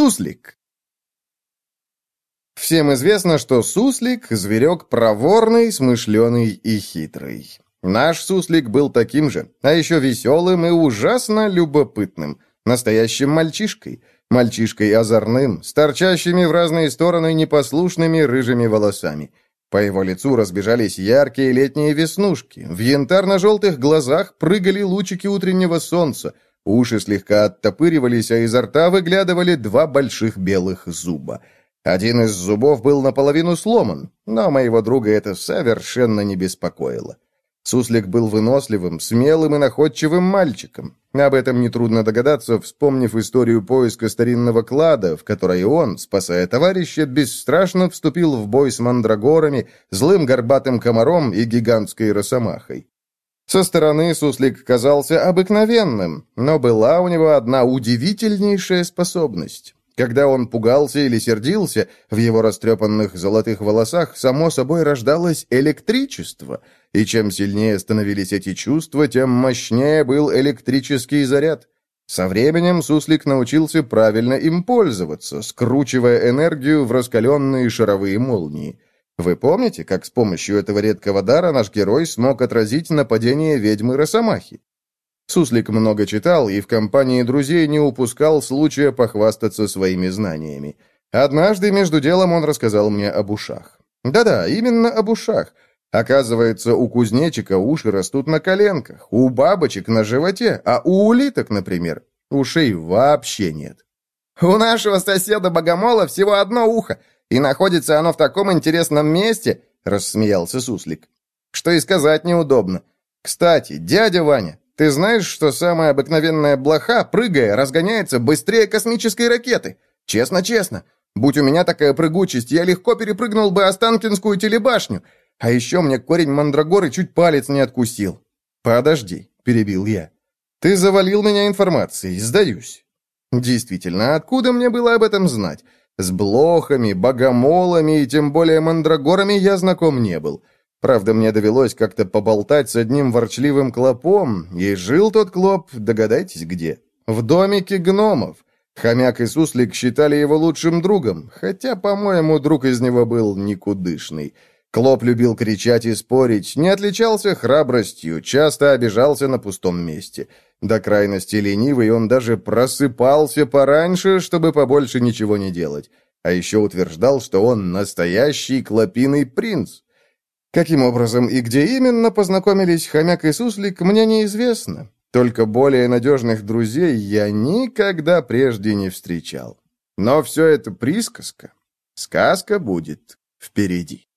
Суслик. Всем известно, что суслик – зверек проворный, смышленый и хитрый. Наш суслик был таким же, а еще веселым и ужасно любопытным. Настоящим мальчишкой. Мальчишкой озорным, с торчащими в разные стороны непослушными рыжими волосами. По его лицу разбежались яркие летние веснушки. В янтарно-желтых глазах прыгали лучики утреннего солнца. Уши слегка оттопыривались, а изо рта выглядывали два больших белых зуба. Один из зубов был наполовину сломан, но моего друга это совершенно не беспокоило. Суслик был выносливым, смелым и находчивым мальчиком. Об этом нетрудно догадаться, вспомнив историю поиска старинного клада, в которой он, спасая товарища, бесстрашно вступил в бой с мандрагорами, злым горбатым комаром и гигантской росомахой. Со стороны суслик казался обыкновенным, но была у него одна удивительнейшая способность. Когда он пугался или сердился, в его растрепанных золотых волосах само собой рождалось электричество, и чем сильнее становились эти чувства, тем мощнее был электрический заряд. Со временем Суслик научился правильно им пользоваться, скручивая энергию в раскаленные шаровые молнии. Вы помните, как с помощью этого редкого дара наш герой смог отразить нападение ведьмы Росомахи? Суслик много читал и в компании друзей не упускал случая похвастаться своими знаниями. Однажды между делом он рассказал мне об ушах. Да-да, именно об ушах. Оказывается, у кузнечика уши растут на коленках, у бабочек на животе, а у улиток, например, ушей вообще нет. «У нашего соседа-богомола всего одно ухо, и находится оно в таком интересном месте», — рассмеялся Суслик, — «что и сказать неудобно. Кстати, дядя Ваня, ты знаешь, что самая обыкновенная блоха, прыгая, разгоняется быстрее космической ракеты? Честно-честно. Будь у меня такая прыгучесть, я легко перепрыгнул бы Останкинскую телебашню. А еще мне корень мандрагоры чуть палец не откусил. Подожди, перебил я. Ты завалил меня информацией, сдаюсь. Действительно, откуда мне было об этом знать? С блохами, богомолами и тем более мандрагорами я знаком не был. Правда, мне довелось как-то поболтать с одним ворчливым клопом, и жил тот клоп, догадайтесь где? В домике гномов. Хомяк и суслик считали его лучшим другом, хотя, по-моему, друг из него был никудышный. Клоп любил кричать и спорить, не отличался храбростью, часто обижался на пустом месте. До крайности ленивый он даже просыпался пораньше, чтобы побольше ничего не делать. А еще утверждал, что он настоящий клопиный принц. Каким образом и где именно познакомились хомяк и суслик, мне неизвестно. Только более надежных друзей я никогда прежде не встречал. Но все это присказка. Сказка будет впереди.